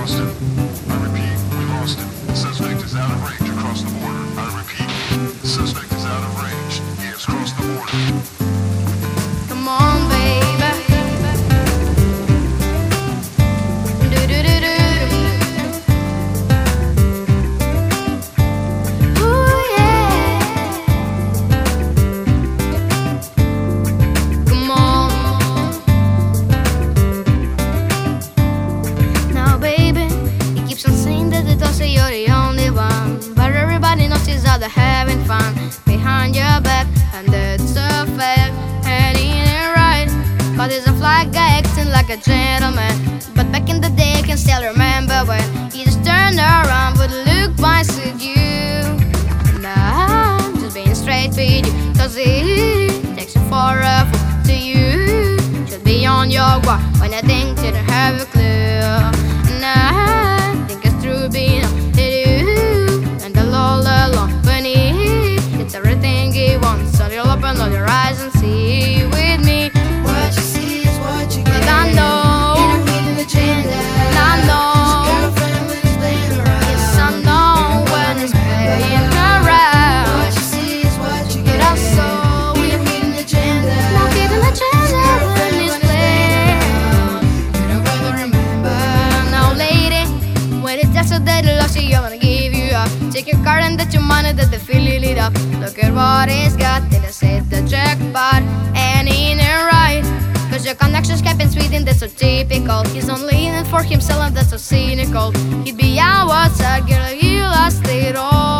lost having fun behind your back, and that's a fact. He ain't right, cause he's a fly guy acting like a gentleman. But back in the day, I can still remember when he just turned around with a look by suit you. And I'm just being straight with you, cause he takes you for a fool to you. Should be on your guard when I think you don't have a open all your eyes and see with me. What you see is what you get. I know, hidden agenda. and I know, Girlfriend when it's playing around. yes I know when it's playing around. What you see is what you get. I saw Ain't no hidden agenda. not giving a chance when it's playing. You don't ever remember. Now, lady, when it's just so that I'm gonna give you up. Take your card and that your money that they feel it up. Look at what he's got, didn't say the jackpot, and he ain't right. Cause your connections kept in Sweden, that's so typical. He's only in it for himself, and that's so cynical. He'd be outside, girl, he lost it all.